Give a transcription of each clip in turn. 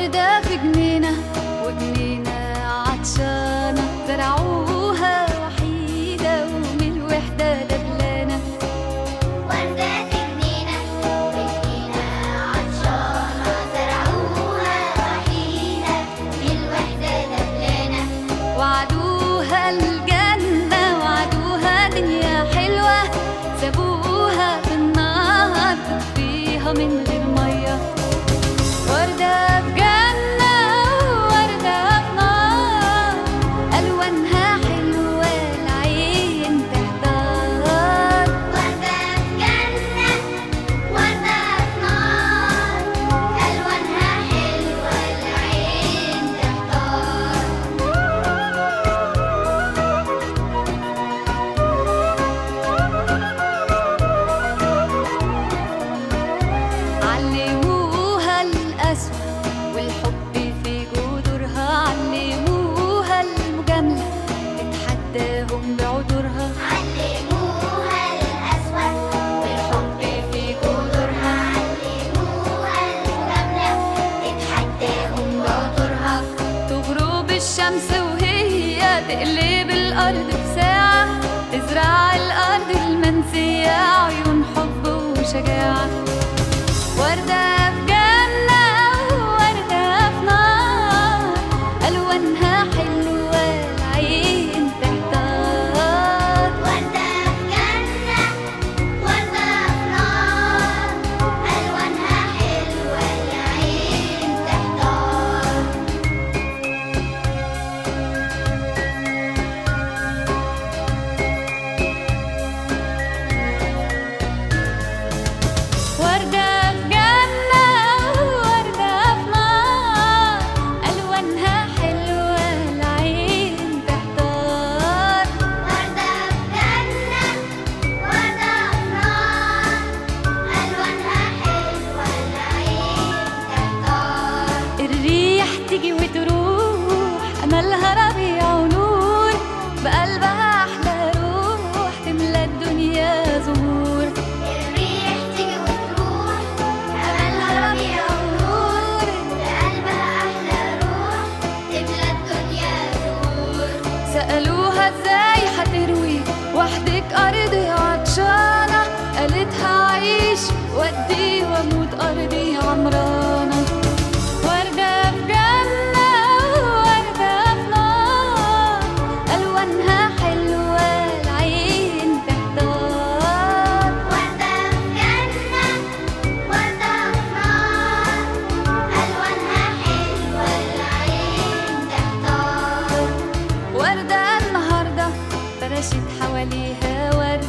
وردة في جنينة وجنينة عطشانة. زرعوها وحيدة ومن الوحدة دبلانة. وردة في جنينة وجنينة عطشانة. زرعوها وحيدة من الوحدة دبلانة. وعدوها الجنة وعدوها دنيا حلوة. سابوها في النهر فيها من تقلب الأرض بساعة تزرع الأرض المنسية عيون حب وشجاعة. مشيت حواليها ورد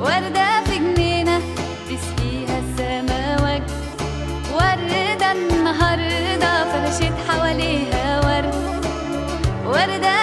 وردة في جنينة تسقيها السما وردة النهاردة فرشت حواليها ورد وردة